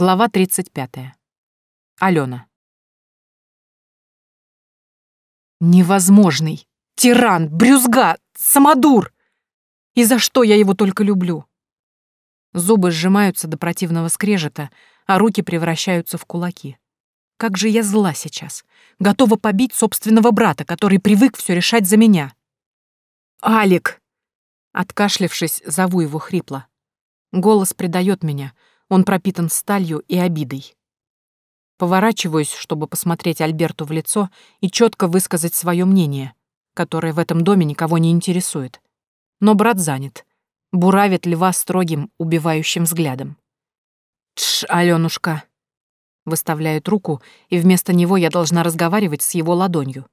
Глава 35. Алена. Невозможный! Тиран! Брюзга! Самодур! И за что я его только люблю? Зубы сжимаются до противного скрежета, а руки превращаются в кулаки. Как же я зла сейчас. Готова побить собственного брата, который привык все решать за меня. «Алик!» Откашлившись, зову его хрипло. Голос предает меня — он пропитан сталью и обидой. Поворачиваюсь, чтобы посмотреть Альберту в лицо и четко высказать свое мнение, которое в этом доме никого не интересует. Но брат занят. Буравит льва строгим, убивающим взглядом. «Тш, Алёнушка!» Выставляет руку, и вместо него я должна разговаривать с его ладонью.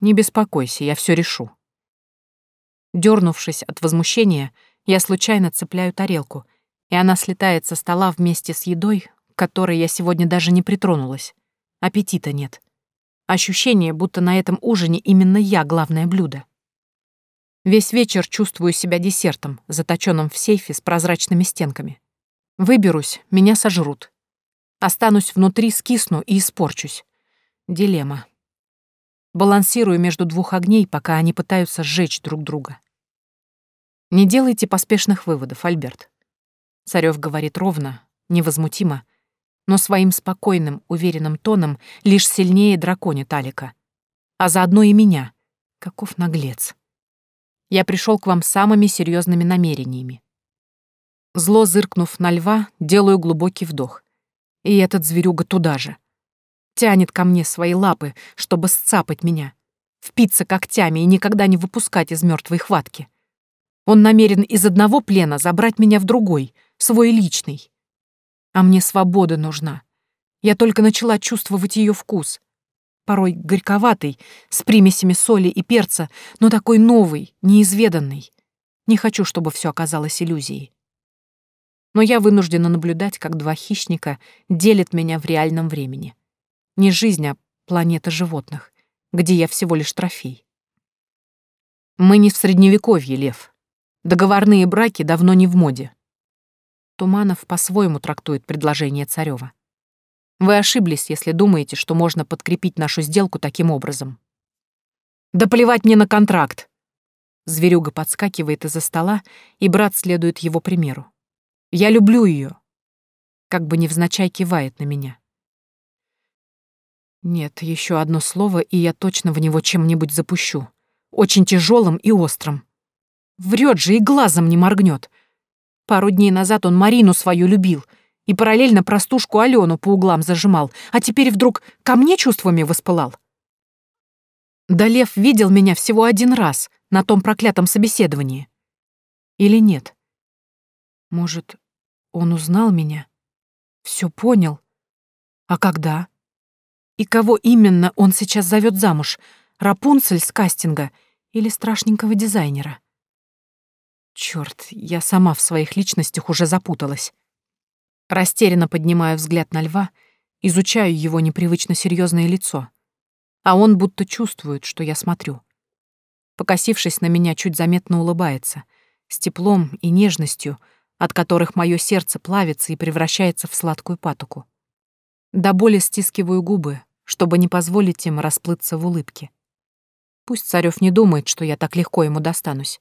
«Не беспокойся, я все решу». Дернувшись от возмущения, я случайно цепляю тарелку — и она слетает со стола вместе с едой, к которой я сегодня даже не притронулась. Аппетита нет. Ощущение, будто на этом ужине именно я главное блюдо. Весь вечер чувствую себя десертом, заточенным в сейфе с прозрачными стенками. Выберусь, меня сожрут. Останусь внутри, скисну и испорчусь. Дилемма. Балансирую между двух огней, пока они пытаются сжечь друг друга. Не делайте поспешных выводов, Альберт. Царёв говорит ровно, невозмутимо, но своим спокойным, уверенным тоном лишь сильнее драконит Алика. А заодно и меня. Каков наглец. Я пришел к вам самыми серьезными намерениями. Зло зыркнув на льва, делаю глубокий вдох. И этот зверюга туда же. Тянет ко мне свои лапы, чтобы сцапать меня, впиться когтями и никогда не выпускать из мертвой хватки. Он намерен из одного плена забрать меня в другой — свой личный. А мне свобода нужна. Я только начала чувствовать ее вкус. Порой горьковатый, с примесями соли и перца, но такой новый, неизведанный. Не хочу, чтобы все оказалось иллюзией. Но я вынуждена наблюдать, как два хищника делят меня в реальном времени. Не жизнь, а планета животных, где я всего лишь трофей. Мы не в средневековье, Лев. Договорные браки давно не в моде. Туманов по-своему трактует предложение Царёва. Вы ошиблись, если думаете, что можно подкрепить нашу сделку таким образом. Да плевать мне на контракт! Зверюга подскакивает из-за стола, и брат следует его примеру. Я люблю ее. Как бы невзначай кивает на меня. Нет, еще одно слово, и я точно в него чем-нибудь запущу. Очень тяжелым и острым. Врет же и глазом не моргнет. Пару дней назад он Марину свою любил и параллельно простушку Алену по углам зажимал, а теперь вдруг ко мне чувствами воспылал. Да Лев видел меня всего один раз на том проклятом собеседовании. Или нет? Может, он узнал меня? Все понял? А когда? И кого именно он сейчас зовет замуж? Рапунцель с кастинга или страшненького дизайнера? Черт, я сама в своих личностях уже запуталась. Растерянно поднимаю взгляд на льва, изучаю его непривычно серьезное лицо. А он будто чувствует, что я смотрю. Покосившись на меня, чуть заметно улыбается, с теплом и нежностью, от которых мое сердце плавится и превращается в сладкую патоку. До боли стискиваю губы, чтобы не позволить им расплыться в улыбке. Пусть Царёв не думает, что я так легко ему достанусь.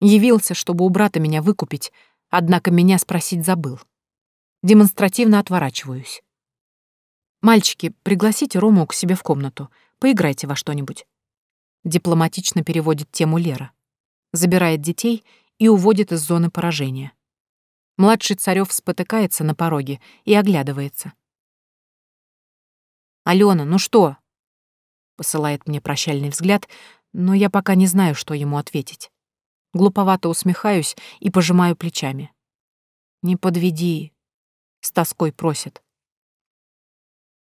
Явился, чтобы у брата меня выкупить, однако меня спросить забыл. Демонстративно отворачиваюсь. «Мальчики, пригласите Рому к себе в комнату. Поиграйте во что-нибудь». Дипломатично переводит тему Лера. Забирает детей и уводит из зоны поражения. Младший Царёв спотыкается на пороге и оглядывается. «Алена, ну что?» Посылает мне прощальный взгляд, но я пока не знаю, что ему ответить. Глуповато усмехаюсь и пожимаю плечами. «Не подведи», — с тоской просит.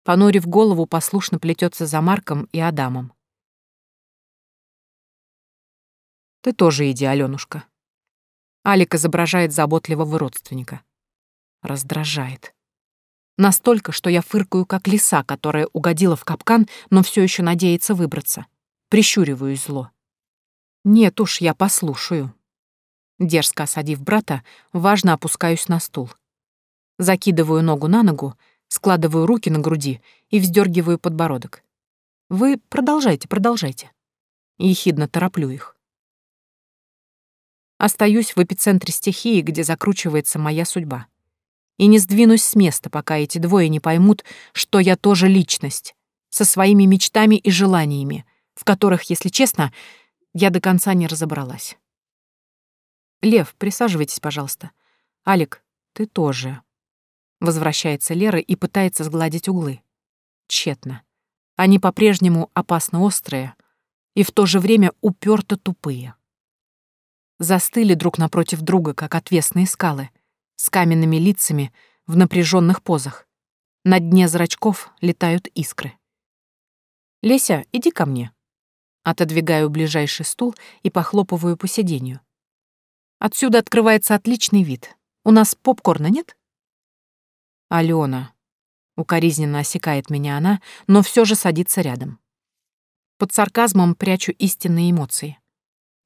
Понурив голову, послушно плетется за Марком и Адамом. «Ты тоже иди, Алёнушка». Алик изображает заботливого родственника. Раздражает. Настолько, что я фыркаю, как лиса, которая угодила в капкан, но все еще надеется выбраться. Прищуриваюсь зло. Нет уж, я послушаю. Дерзко осадив брата, важно опускаюсь на стул. Закидываю ногу на ногу, складываю руки на груди и вздергиваю подбородок. Вы продолжайте, продолжайте. Ехидно тороплю их. Остаюсь в эпицентре стихии, где закручивается моя судьба. И не сдвинусь с места, пока эти двое не поймут, что я тоже личность, со своими мечтами и желаниями, в которых, если честно, я до конца не разобралась. «Лев, присаживайтесь, пожалуйста. Алик, ты тоже». Возвращается Лера и пытается сгладить углы. Тщетно. Они по-прежнему опасно острые и в то же время уперто тупые. Застыли друг напротив друга, как отвесные скалы, с каменными лицами в напряженных позах. На дне зрачков летают искры. «Леся, иди ко мне». Отодвигаю ближайший стул и похлопываю по сиденью. Отсюда открывается отличный вид. У нас попкорна нет? Алена. Укоризненно осекает меня она, но все же садится рядом. Под сарказмом прячу истинные эмоции.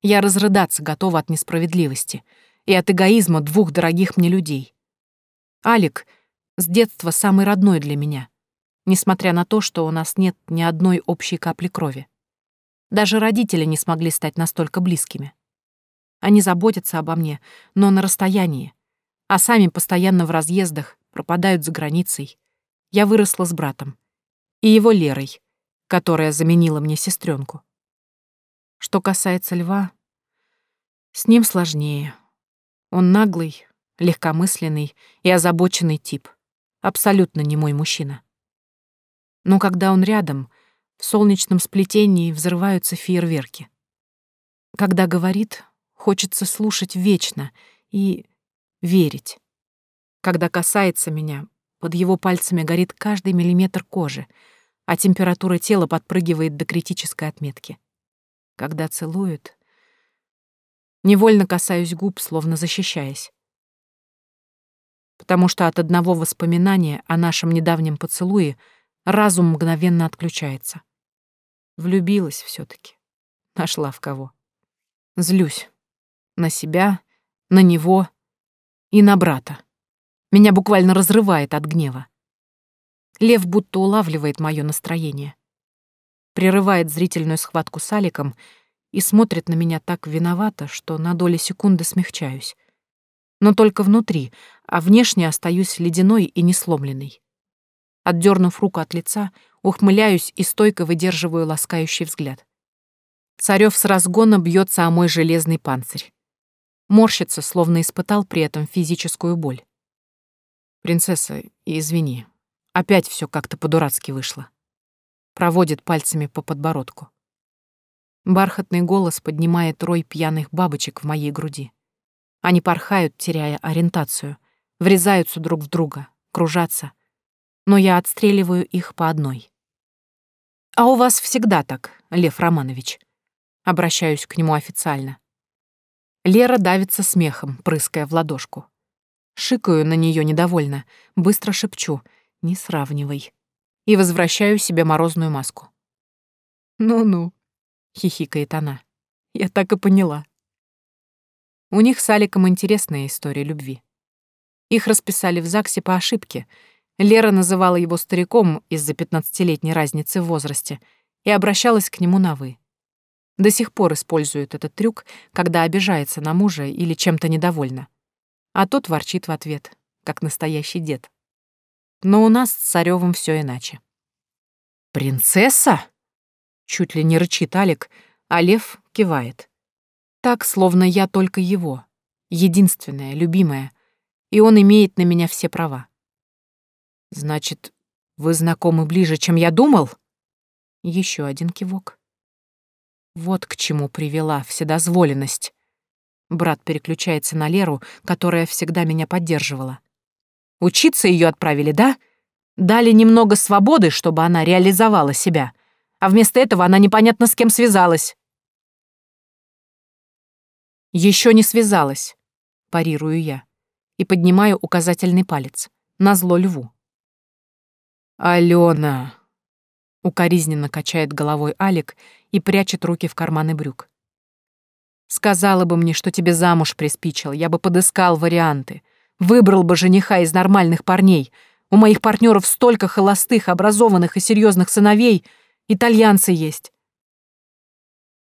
Я разрыдаться готова от несправедливости и от эгоизма двух дорогих мне людей. Алик с детства самый родной для меня, несмотря на то, что у нас нет ни одной общей капли крови. Даже родители не смогли стать настолько близкими. Они заботятся обо мне, но на расстоянии, а сами постоянно в разъездах, пропадают за границей. Я выросла с братом. И его Лерой, которая заменила мне сестренку. Что касается льва, с ним сложнее. Он наглый, легкомысленный и озабоченный тип. Абсолютно не мой мужчина. Но когда он рядом, в солнечном сплетении взрываются фейерверки. Когда говорит, хочется слушать вечно и верить. Когда касается меня, под его пальцами горит каждый миллиметр кожи, а температура тела подпрыгивает до критической отметки. Когда целует, невольно касаюсь губ, словно защищаясь. Потому что от одного воспоминания о нашем недавнем поцелуе разум мгновенно отключается. Влюбилась все таки Нашла в кого. Злюсь. На себя, на него и на брата. Меня буквально разрывает от гнева. Лев будто улавливает мое настроение. Прерывает зрительную схватку с Аликом и смотрит на меня так виновато, что на доли секунды смягчаюсь. Но только внутри, а внешне остаюсь ледяной и несломленной. Отдернув руку от лица, ухмыляюсь и стойко выдерживаю ласкающий взгляд. Царёв с разгона бьется о мой железный панцирь. Морщится, словно испытал при этом физическую боль. «Принцесса, извини, опять все как-то по-дурацки вышло». Проводит пальцами по подбородку. Бархатный голос поднимает рой пьяных бабочек в моей груди. Они порхают, теряя ориентацию, врезаются друг в друга, кружатся. Но я отстреливаю их по одной. «А у вас всегда так, Лев Романович?» Обращаюсь к нему официально. Лера давится смехом, прыская в ладошку. Шикаю на нее недовольно, быстро шепчу «не сравнивай» и возвращаю себе морозную маску. «Ну-ну», — хихикает она, — «я так и поняла». У них с Аликом интересная история любви. Их расписали в ЗАГСе по ошибке. Лера называла его стариком из-за пятнадцатилетней разницы в возрасте и обращалась к нему на «вы». До сих пор использует этот трюк, когда обижается на мужа или чем-то недовольна а тот ворчит в ответ, как настоящий дед. Но у нас с Царёвым всё иначе. «Принцесса?» — чуть ли не рычит Алик, а Лев кивает. Так, словно я только его, единственная, любимая, и он имеет на меня все права. «Значит, вы знакомы ближе, чем я думал?» Еще один кивок. Вот к чему привела вседозволенность. Брат переключается на Леру, которая всегда меня поддерживала. Учиться ее отправили, да? Дали немного свободы, чтобы она реализовала себя. А вместо этого она непонятно с кем связалась. Еще не связалась, парирую я и поднимаю указательный палец. на зло льву. «Алена!» — укоризненно качает головой Алик и прячет руки в карманы брюк. Сказала бы мне, что тебе замуж приспичил, я бы подыскал варианты. Выбрал бы жениха из нормальных парней. У моих партнеров столько холостых, образованных и серьезных сыновей. Итальянцы есть.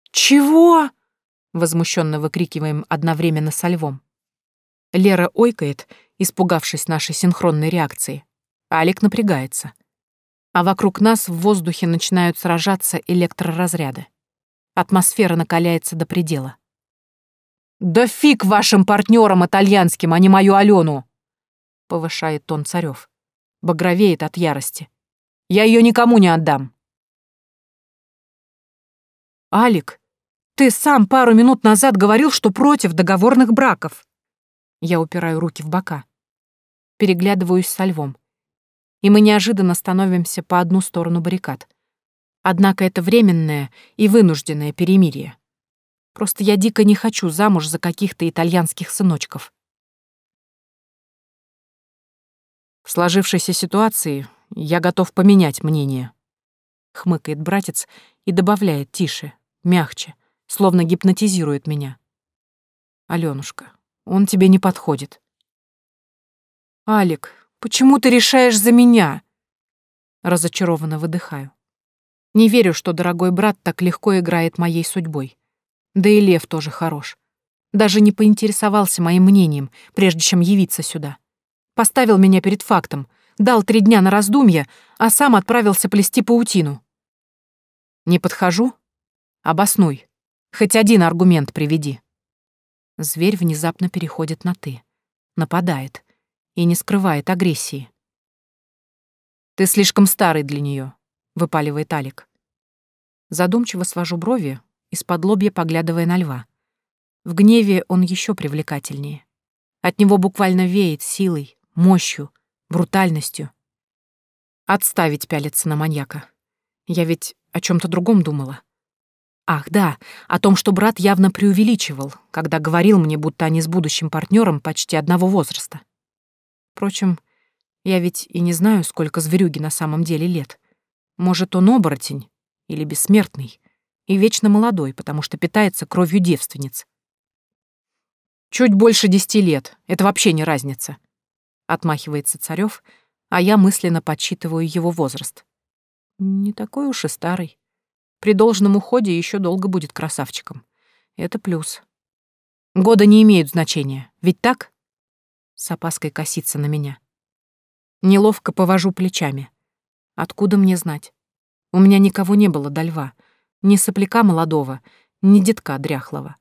«Чего?» — возмущенно выкрикиваем одновременно со львом. Лера ойкает, испугавшись нашей синхронной реакции. Алик напрягается. А вокруг нас в воздухе начинают сражаться электроразряды. Атмосфера накаляется до предела. «Да фиг вашим партнерам итальянским, а не мою Алену!» Повышает тон Царев. Багровеет от ярости. «Я ее никому не отдам!» «Алик, ты сам пару минут назад говорил, что против договорных браков!» Я упираю руки в бока. Переглядываюсь со львом. И мы неожиданно становимся по одну сторону баррикад. Однако это временное и вынужденное перемирие. Просто я дико не хочу замуж за каких-то итальянских сыночков. В сложившейся ситуации я готов поменять мнение. Хмыкает братец и добавляет тише, мягче, словно гипнотизирует меня. Алёнушка, он тебе не подходит. «Алик, почему ты решаешь за меня?» Разочарованно выдыхаю. Не верю, что дорогой брат так легко играет моей судьбой. Да и Лев тоже хорош. Даже не поинтересовался моим мнением, прежде чем явиться сюда. Поставил меня перед фактом, дал три дня на раздумье, а сам отправился плести паутину. Не подхожу? Обоснуй. Хоть один аргумент приведи. Зверь внезапно переходит на «ты». Нападает. И не скрывает агрессии. «Ты слишком старый для нее, выпаливает Алик. Задумчиво свожу брови, из-под лобья поглядывая на льва. В гневе он еще привлекательнее. От него буквально веет силой, мощью, брутальностью. Отставить пялиться на маньяка. Я ведь о чем то другом думала. Ах, да, о том, что брат явно преувеличивал, когда говорил мне, будто они с будущим партнером почти одного возраста. Впрочем, я ведь и не знаю, сколько зверюги на самом деле лет. Может, он оборотень или бессмертный, и вечно молодой, потому что питается кровью девственниц. Чуть больше десяти лет, это вообще не разница. Отмахивается Царёв, а я мысленно подсчитываю его возраст. Не такой уж и старый. При должном уходе еще долго будет красавчиком. Это плюс. Года не имеют значения, ведь так? С опаской косится на меня. Неловко повожу плечами. Откуда мне знать? У меня никого не было до льва. Ни сопляка молодого, ни детка дряхлого.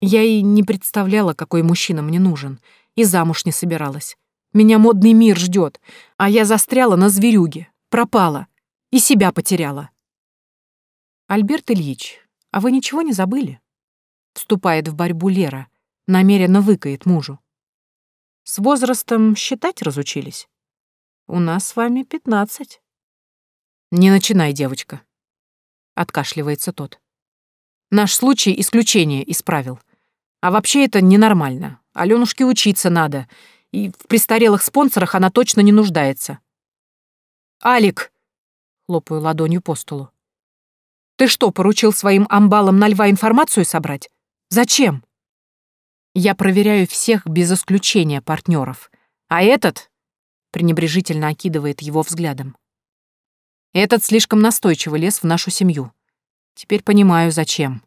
Я и не представляла, какой мужчина мне нужен, и замуж не собиралась. Меня модный мир ждет, а я застряла на зверюге, пропала и себя потеряла. «Альберт Ильич, а вы ничего не забыли?» Вступает в борьбу Лера, намеренно выкает мужу. «С возрастом считать разучились? У нас с вами пятнадцать». «Не начинай, девочка», — откашливается тот. «Наш случай исключение исправил. А вообще это ненормально. Алёнушке учиться надо, и в престарелых спонсорах она точно не нуждается». «Алик!» — хлопаю ладонью по столу. Ты что, поручил своим амбалам на льва информацию собрать? Зачем? Я проверяю всех без исключения партнеров. А этот пренебрежительно окидывает его взглядом. Этот слишком настойчиво лез в нашу семью. Теперь понимаю, зачем.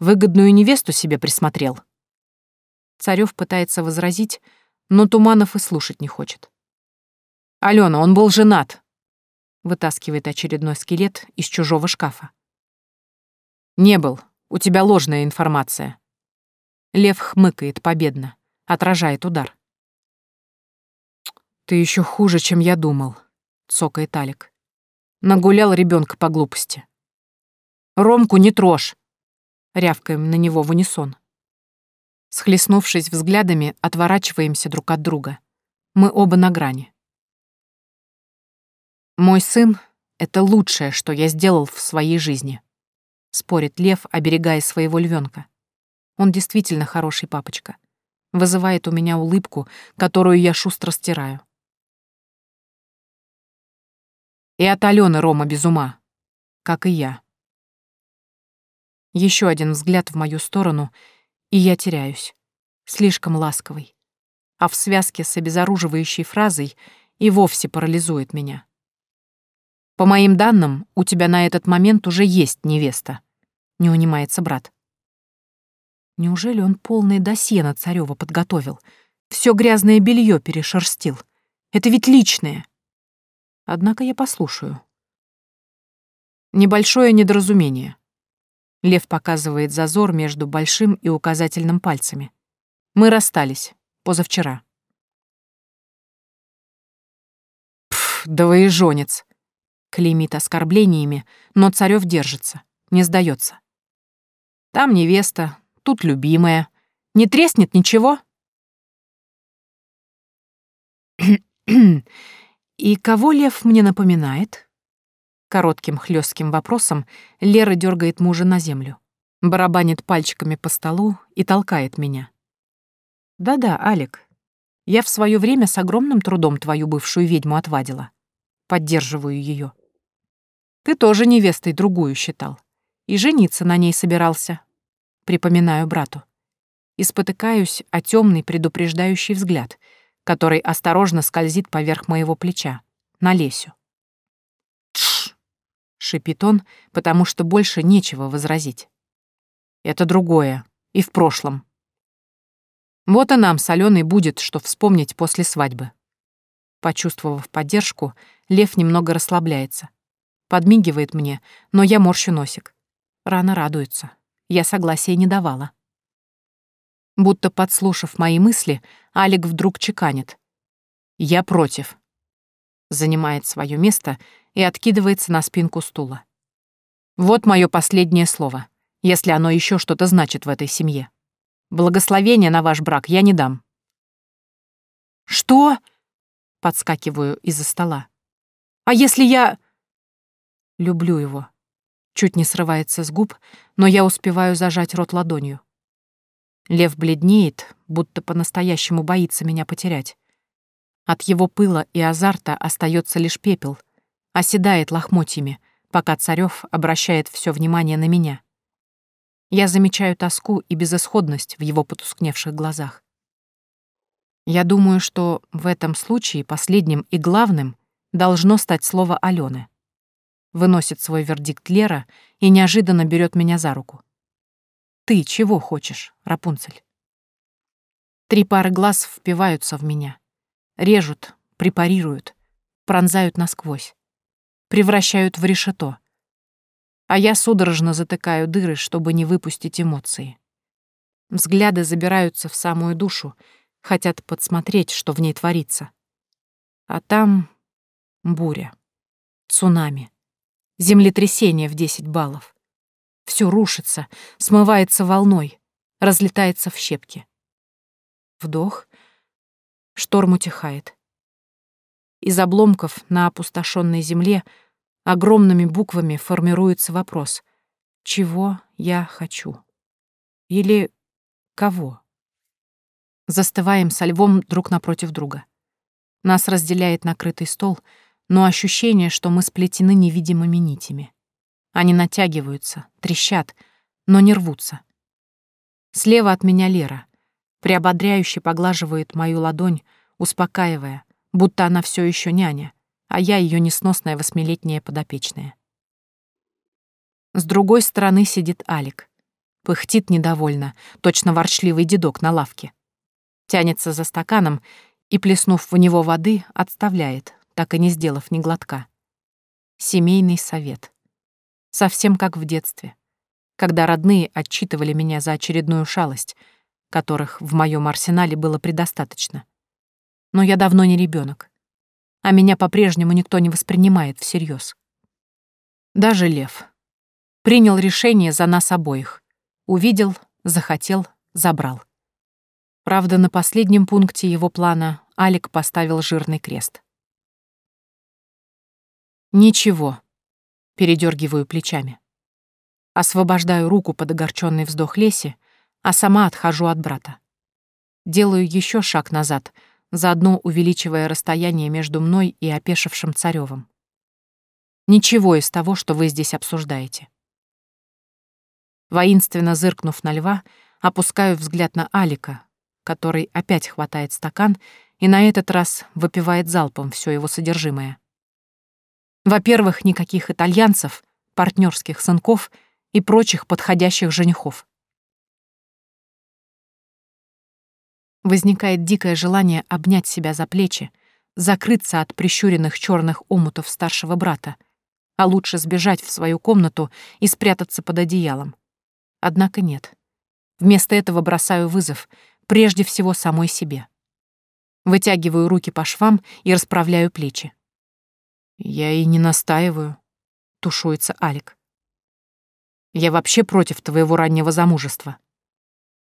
Выгодную невесту себе присмотрел. Царев пытается возразить, но Туманов и слушать не хочет. «Алена, он был женат», — вытаскивает очередной скелет из чужого шкафа. «Не был. У тебя ложная информация». Лев хмыкает победно, отражает удар. «Ты еще хуже, чем я думал», — цокает Алик. Нагулял ребенка по глупости. «Ромку не трожь!» — рявкаем на него в унисон. Схлестнувшись взглядами, отворачиваемся друг от друга. Мы оба на грани. Мой сын — это лучшее, что я сделал в своей жизни спорит Лев, оберегая своего львенка. Он действительно хороший папочка. Вызывает у меня улыбку, которую я шустро стираю. И от Алены Рома без ума, как и я. Еще один взгляд в мою сторону, и я теряюсь. Слишком ласковый. а в связке с обезоруживающей фразой и вовсе парализует меня. По моим данным, у тебя на этот момент уже есть невеста. Не унимается брат. Неужели он полное досье на Царёва подготовил? Все грязное белье перешерстил. Это ведь личное. Однако я послушаю. Небольшое недоразумение. Лев показывает зазор между большим и указательным пальцами. Мы расстались. Позавчера. Пф, да вы и жонец. Клеймит оскорблениями, но Царёв держится, не сдается. Там невеста, тут любимая. Не треснет ничего? «И кого Лев мне напоминает?» Коротким хлестким вопросом Лера дергает мужа на землю, барабанит пальчиками по столу и толкает меня. «Да-да, Алик, я в свое время с огромным трудом твою бывшую ведьму отвадила. Поддерживаю ее. Ты тоже невестой другую считал. И жениться на ней собирался. Припоминаю брату. И спотыкаюсь о темный предупреждающий взгляд — который осторожно скользит поверх моего плеча, на Лесю. «Тш!» — шипит он, потому что больше нечего возразить. «Это другое. И в прошлом. Вот и нам с Аленой будет, что вспомнить после свадьбы». Почувствовав поддержку, Лев немного расслабляется. Подмигивает мне, но я морщу носик. Рано радуется. Я согласия не давала. Будто подслушав мои мысли, Алик вдруг чеканит. «Я против». Занимает свое место и откидывается на спинку стула. Вот мое последнее слово, если оно еще что-то значит в этой семье. Благословения на ваш брак я не дам. «Что?» — подскакиваю из-за стола. «А если я...» Люблю его. Чуть не срывается с губ, но я успеваю зажать рот ладонью. Лев бледнеет, будто по-настоящему боится меня потерять. От его пыла и азарта остается лишь пепел, оседает лохмотьями, пока Царёв обращает все внимание на меня. Я замечаю тоску и безысходность в его потускневших глазах. Я думаю, что в этом случае последним и главным должно стать слово Алены. Выносит свой вердикт Лера и неожиданно берет меня за руку. Ты чего хочешь, Рапунцель? Три пары глаз впиваются в меня. Режут, препарируют, пронзают насквозь. Превращают в решето. А я судорожно затыкаю дыры, чтобы не выпустить эмоции. Взгляды забираются в самую душу, хотят подсмотреть, что в ней творится. А там буря, цунами, землетрясение в 10 баллов. Все рушится, смывается волной, разлетается в щепки. Вдох. Шторм утихает. Из обломков на опустошенной земле огромными буквами формируется вопрос «Чего я хочу?» Или «Кого?» Застываем со львом друг напротив друга. Нас разделяет накрытый стол, но ощущение, что мы сплетены невидимыми нитями. Они натягиваются, трещат, но не рвутся. Слева от меня Лера. Приободряюще поглаживает мою ладонь, успокаивая, будто она все еще няня, а я ее несносная восьмилетняя подопечная. С другой стороны сидит Алик. Пыхтит недовольно, точно ворчливый дедок на лавке. Тянется за стаканом и, плеснув в него воды, отставляет, так и не сделав ни глотка. Семейный совет. Совсем как в детстве, когда родные отчитывали меня за очередную шалость, которых в моем арсенале было предостаточно. Но я давно не ребенок, а меня по-прежнему никто не воспринимает всерьез. Даже Лев. Принял решение за нас обоих. Увидел, захотел, забрал. Правда, на последнем пункте его плана Алик поставил жирный крест. Ничего, передергиваю плечами. Освобождаю руку под огорченный вздох Леси, а сама отхожу от брата. Делаю еще шаг назад, заодно увеличивая расстояние между мной и опешившим Царевым. Ничего из того, что вы здесь обсуждаете. Воинственно зыркнув на льва, опускаю взгляд на Алика, который опять хватает стакан и на этот раз выпивает залпом все его содержимое. Во-первых, никаких итальянцев, партнерских сынков и прочих подходящих женихов. Возникает дикое желание обнять себя за плечи, закрыться от прищуренных черных омутов старшего брата, а лучше сбежать в свою комнату и спрятаться под одеялом. Однако нет. Вместо этого бросаю вызов, прежде всего самой себе. Вытягиваю руки по швам и расправляю плечи. «Я и не настаиваю», — тушуется Алик. «Я вообще против твоего раннего замужества».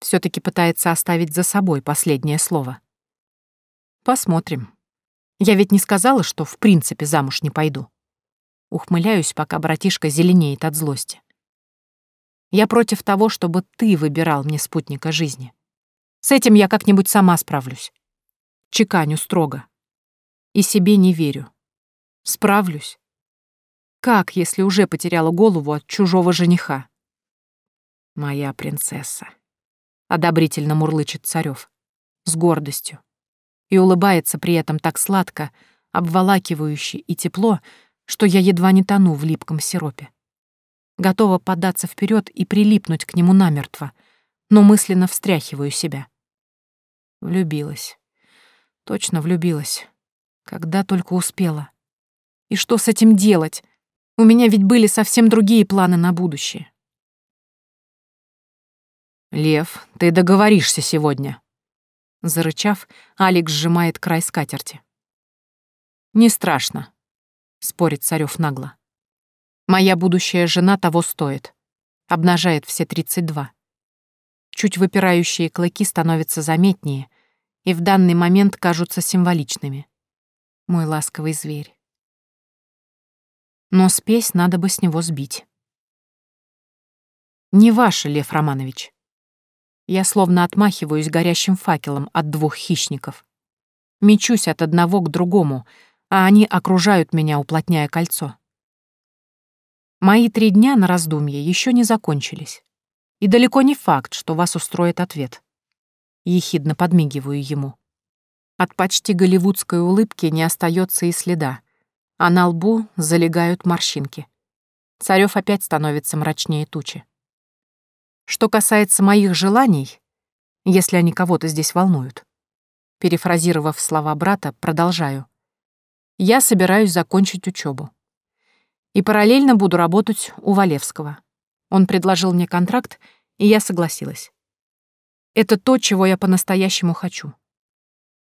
все таки пытается оставить за собой последнее слово. «Посмотрим. Я ведь не сказала, что в принципе замуж не пойду». Ухмыляюсь, пока братишка зеленеет от злости. Я против того, чтобы ты выбирал мне спутника жизни. С этим я как-нибудь сама справлюсь. Чеканю строго. И себе не верю. Справлюсь. Как, если уже потеряла голову от чужого жениха? Моя принцесса. Одобрительно мурлычет Царёв. С гордостью. И улыбается при этом так сладко, обволакивающе и тепло, что я едва не тону в липком сиропе. Готова податься вперед и прилипнуть к нему намертво, но мысленно встряхиваю себя. Влюбилась. Точно влюбилась. Когда только успела. И что с этим делать? У меня ведь были совсем другие планы на будущее. «Лев, ты договоришься сегодня». Зарычав, Алекс сжимает край скатерти. «Не страшно», — спорит Царёв нагло. «Моя будущая жена того стоит». Обнажает все тридцать два. Чуть выпирающие клыки становятся заметнее и в данный момент кажутся символичными. Мой ласковый зверь но спесь надо бы с него сбить. Не ваше, Лев Романович. Я словно отмахиваюсь горящим факелом от двух хищников. Мечусь от одного к другому, а они окружают меня, уплотняя кольцо. Мои три дня на раздумье еще не закончились. И далеко не факт, что вас устроит ответ. Ехидно подмигиваю ему. От почти голливудской улыбки не остается и следа а на лбу залегают морщинки. Царёв опять становится мрачнее тучи. Что касается моих желаний, если они кого-то здесь волнуют, перефразировав слова брата, продолжаю. Я собираюсь закончить учебу. И параллельно буду работать у Валевского. Он предложил мне контракт, и я согласилась. Это то, чего я по-настоящему хочу.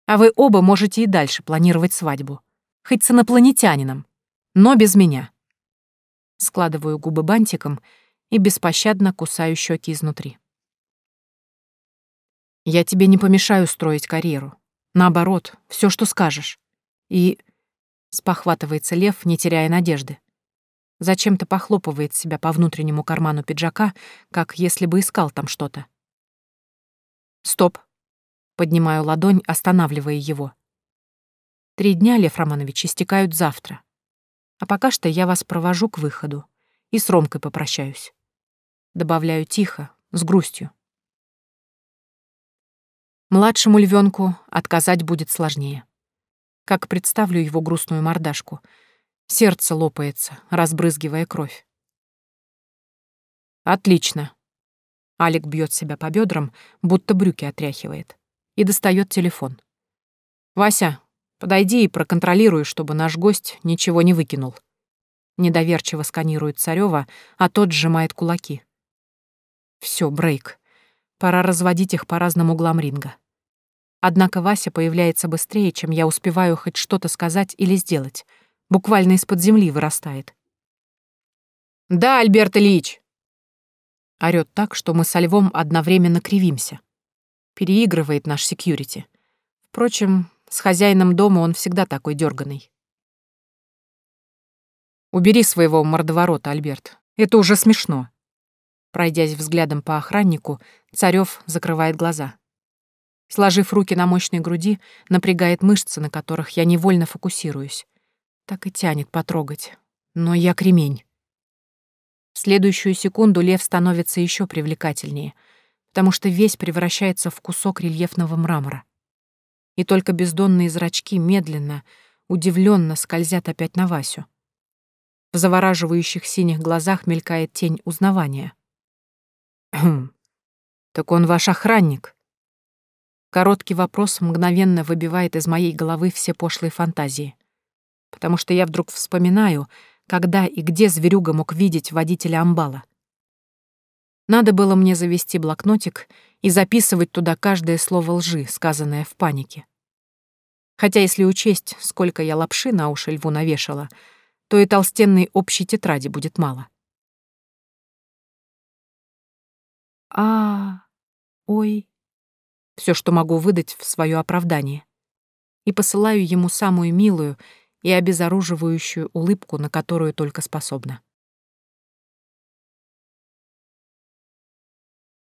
А вы оба можете и дальше планировать свадьбу хоть с инопланетянином, но без меня. Складываю губы бантиком и беспощадно кусаю щеки изнутри. Я тебе не помешаю строить карьеру. Наоборот, все, что скажешь. И... Спохватывается лев, не теряя надежды. Зачем-то похлопывает себя по внутреннему карману пиджака, как если бы искал там что-то. Стоп. Поднимаю ладонь, останавливая его. Три дня, Лев Романович, истекают завтра. А пока что я вас провожу к выходу и с Ромкой попрощаюсь. Добавляю тихо, с грустью. Младшему львенку отказать будет сложнее. Как представлю его грустную мордашку, сердце лопается, разбрызгивая кровь. Отлично. Алик бьет себя по бедрам, будто брюки отряхивает, и достает телефон. Вася, Подойди и проконтролируй, чтобы наш гость ничего не выкинул. Недоверчиво сканирует Царёва, а тот сжимает кулаки. Всё, брейк. Пора разводить их по разным углам ринга. Однако Вася появляется быстрее, чем я успеваю хоть что-то сказать или сделать. Буквально из-под земли вырастает. «Да, Альберт Ильич!» Орёт так, что мы со Львом одновременно кривимся. Переигрывает наш секьюрити. Впрочем, с хозяином дома он всегда такой дерганый. «Убери своего мордоворота, Альберт. Это уже смешно». Пройдясь взглядом по охраннику, Царёв закрывает глаза. Сложив руки на мощной груди, напрягает мышцы, на которых я невольно фокусируюсь. Так и тянет потрогать. Но я кремень. В следующую секунду лев становится еще привлекательнее, потому что весь превращается в кусок рельефного мрамора. И только бездонные зрачки медленно, удивленно скользят опять на Васю. В завораживающих синих глазах мелькает тень узнавания. «Хм, так он ваш охранник?» Короткий вопрос мгновенно выбивает из моей головы все пошлые фантазии. Потому что я вдруг вспоминаю, когда и где зверюга мог видеть водителя амбала. Надо было мне завести блокнотик и записывать туда каждое слово лжи, сказанное в панике. Хотя если учесть, сколько я лапши на уши льву навешала, то и толстенной общей тетради будет мало. А, ой, все, что могу выдать в свое оправдание. И посылаю ему самую милую и обезоруживающую улыбку, на которую только способна.